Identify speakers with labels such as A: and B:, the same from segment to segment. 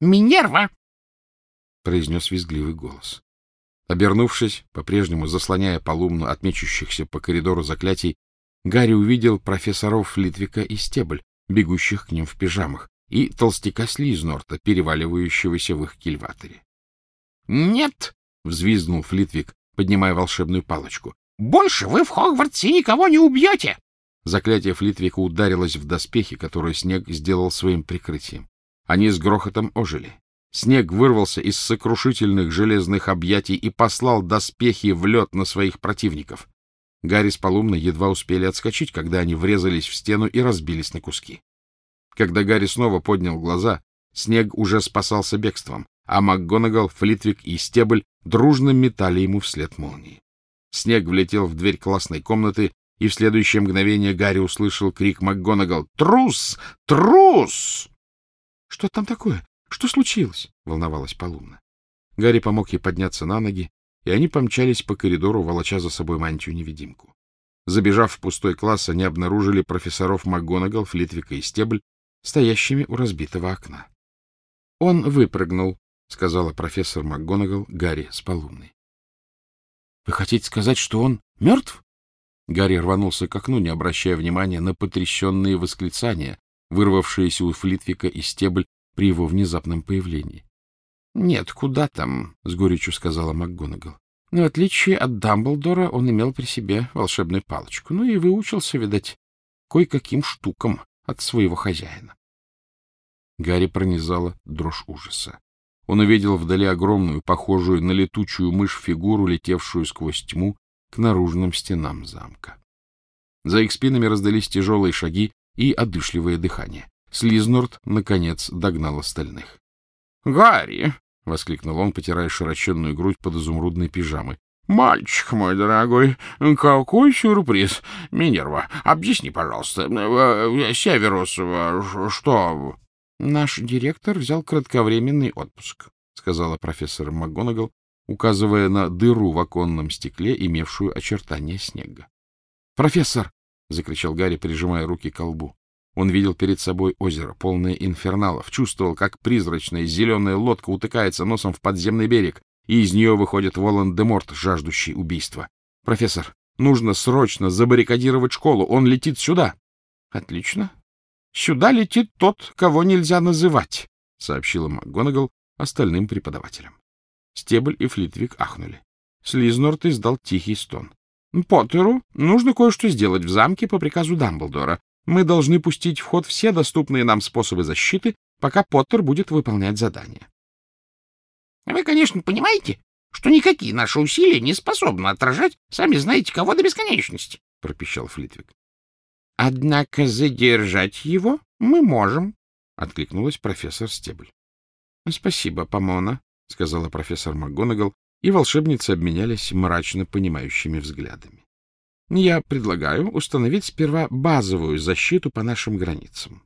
A: Минерва!
B: — произнес визгливый голос. Обернувшись, по-прежнему заслоняя полумну от мечущихся по коридору заклятий, Гарри увидел профессоров Флитвика и Стебль, бегущих к ним в пижамах, и толстяка Слизнорта, переваливающегося в их кильваторе.
A: — Нет!
B: — взвизгнул Флитвик, поднимая волшебную палочку.
A: — Больше вы в Хогвартсе никого не убьете!
B: Заклятие Флитвика ударилось в доспехи, которые снег сделал своим прикрытием. Они с грохотом ожили. Снег вырвался из сокрушительных железных объятий и послал доспехи в лед на своих противников. Гарри с Полумной едва успели отскочить, когда они врезались в стену и разбились на куски. Когда Гарри снова поднял глаза, снег уже спасался бегством, а МакГонагал, Флитвик и Стебль дружно метали ему вслед молнии. Снег влетел в дверь классной комнаты, и в следующее мгновение Гарри услышал крик МакГонагал «Трус! Трус!» «Что там такое? Что случилось?» — волновалась Полумна. Гарри помог ей подняться на ноги, и они помчались по коридору, волоча за собой мантию-невидимку. Забежав в пустой класс, они обнаружили профессоров МакГонагал, Флитвика и Стебль, стоящими у разбитого окна. — Он выпрыгнул, — сказала профессор МакГонагал Гарри с Полумной. — Вы хотите сказать, что он мертв? Гарри рванулся к окну, не обращая внимания на потрясенные восклицания, вырвавшиеся у Флитвика и Стебль при его внезапном появлении. — Нет, куда там, — с горечью сказала МакГонагал. Но в отличие от Дамблдора он имел при себе волшебную палочку, ну и выучился, видать, кое-каким штукам от своего хозяина. Гарри пронизала дрожь ужаса. Он увидел вдали огромную, похожую на летучую мышь фигуру, летевшую сквозь тьму к наружным стенам замка. За их спинами раздались тяжелые шаги и одышливое дыхание. Слизнорд, наконец, догнал остальных. — Гарри! — воскликнул он, потирая широченную грудь под изумрудной пижамой. — Мальчик мой дорогой, какой сюрприз! Минерва, объясни, пожалуйста, э, Северус, что... — Наш директор взял кратковременный отпуск, — сказала профессор МакГонагал, указывая на дыру в оконном стекле, имевшую очертания снега. — Профессор! — закричал Гарри, прижимая руки к лбу. Он видел перед собой озеро, полное инферналов, чувствовал, как призрачная зеленая лодка утыкается носом в подземный берег, и из нее выходит Волан-де-Морт, жаждущий убийства. — Профессор, нужно срочно забаррикадировать школу, он летит сюда. — Отлично. Сюда летит тот, кого нельзя называть, — сообщила МакГонагал остальным преподавателям. Стебль и Флитвик ахнули. Слизнорт издал тихий стон. — Поттеру нужно кое-что сделать в замке по приказу Дамблдора. Мы должны пустить в ход все доступные нам способы защиты, пока Поттер будет выполнять задание.
A: — Вы, конечно, понимаете, что никакие наши усилия не способны отражать, сами знаете, кого до бесконечности, — пропищал Флитвик. — Однако задержать его мы можем, — откликнулась профессор Стебль. — Спасибо, Помона, — сказала профессор МакГонагал, и волшебницы обменялись мрачно понимающими взглядами. Я предлагаю установить сперва базовую защиту по нашим границам.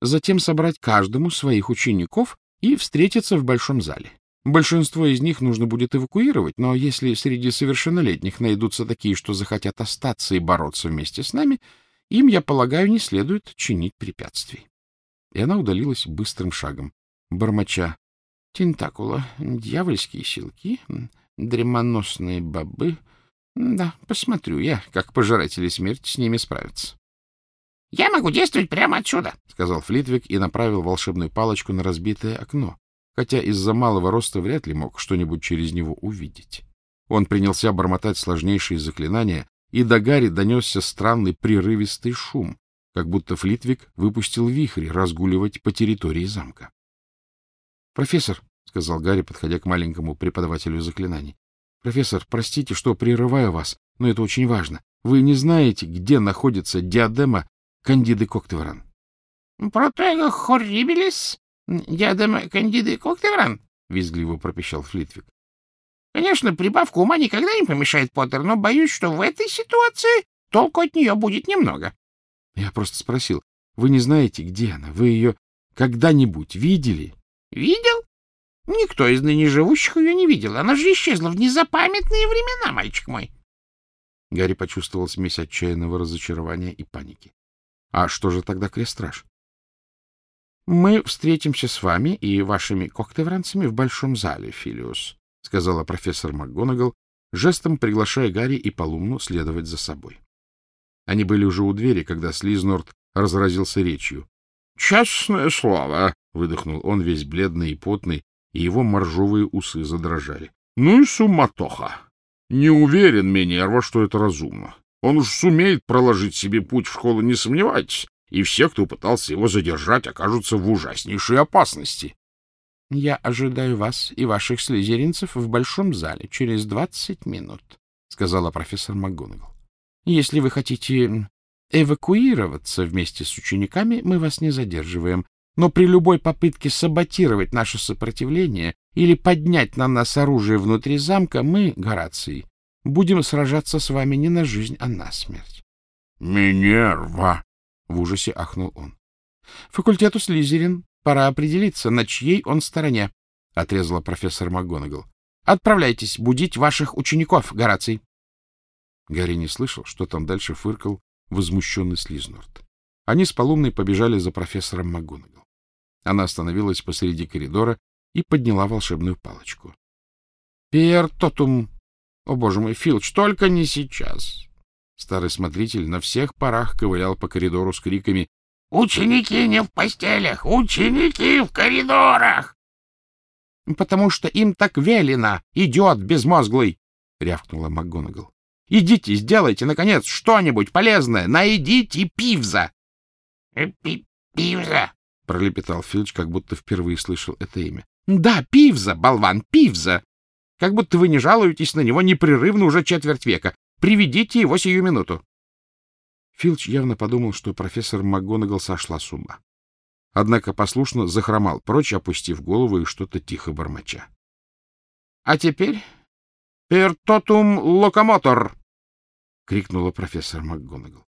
A: Затем собрать каждому своих учеников и встретиться в большом зале. Большинство из них нужно будет эвакуировать, но если среди совершеннолетних найдутся такие, что захотят остаться и бороться вместе с нами, им, я полагаю, не следует чинить препятствий. И она удалилась быстрым шагом, бормоча. Тентакула, дьявольские силки, дремоносные бобы, да, посмотрю я, как пожиратели смерти с ними справятся. — Я могу действовать прямо отсюда, — сказал Флитвик и направил волшебную палочку на разбитое окно, хотя из-за малого роста вряд ли мог что-нибудь через него увидеть. Он принялся бормотать сложнейшие заклинания, и до Гарри донесся странный прерывистый шум, как будто Флитвик выпустил вихрь разгуливать по территории замка. — Профессор, — сказал Гарри, подходя к маленькому преподавателю заклинаний, Профессор, простите, что прерываю вас, но это очень важно. Вы не знаете, где находится диадема Кандиды Коктевран? — Протего хоррибилис? Диадема Кандиды Коктевран? — визгливо пропищал Флитвик. — Конечно, прибавка ума никогда не помешает, Поттер, но боюсь, что в этой ситуации толку от нее будет немного. — Я просто спросил. Вы не знаете, где она? Вы ее когда-нибудь видели? — Видел? Никто из ныне живущих ее не видел. Она же исчезла в незапамятные времена, мальчик мой. Гарри почувствовал смесь отчаянного разочарования и паники. А что же тогда крестраж? Мы встретимся с вами и вашими коктевранцами в большом зале, Филиус, — сказала профессор МакГонагал, жестом приглашая Гарри и Полумну следовать за собой. Они были уже у двери, когда Слизнорд разразился речью. — Честное слово! — выдохнул он, весь бледный и потный, и его моржовые усы задрожали. — Ну и суматоха! Не уверен, Минерва, что это разумно. Он уж сумеет проложить себе путь в школу, не сомневайтесь и все, кто пытался его задержать, окажутся в ужаснейшей опасности. — Я ожидаю вас и ваших слезеринцев в большом зале через двадцать минут, — сказала профессор МакГонагал. — Если вы хотите эвакуироваться вместе с учениками, мы вас не задерживаем, но при любой попытке саботировать наше сопротивление или поднять на нас оружие внутри замка, мы, Гораций, будем сражаться с вами не на жизнь, а на смерть. — Минерва! — в ужасе ахнул он. — Факультету Слизерин пора определиться, на чьей он стороне, — отрезала профессор МакГонагал. — Отправляйтесь будить ваших учеников, Гораций. Гарри не слышал, что там дальше фыркал возмущенный Слизнорд. Они с Полумной побежали за профессором МакГонагал. Она остановилась посреди коридора и подняла волшебную палочку. — Пер тотум! О, боже мой, Филч, только не сейчас! Старый смотритель на всех парах ковылял по коридору с криками «Ученики не в постелях! Ученики в коридорах!» «Потому что им так велено! Идет безмозглый!» — рявкнула МакГонагал. «Идите, сделайте, наконец, что-нибудь полезное! Найдите пивза!» «Э, «Пивза!» — пролепетал Филч, как будто впервые слышал это имя. «Да, пивза, болван, пивза! Как будто вы не жалуетесь на него непрерывно уже четверть века. Приведите его сию минуту. Филч явно подумал, что профессор МакГонагал сошла с ума. Однако послушно захромал прочь, опустив голову и что-то тихо бормоча. — А теперь «Пертотум локомотор!» — крикнула профессор МакГонагал.